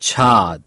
Chad.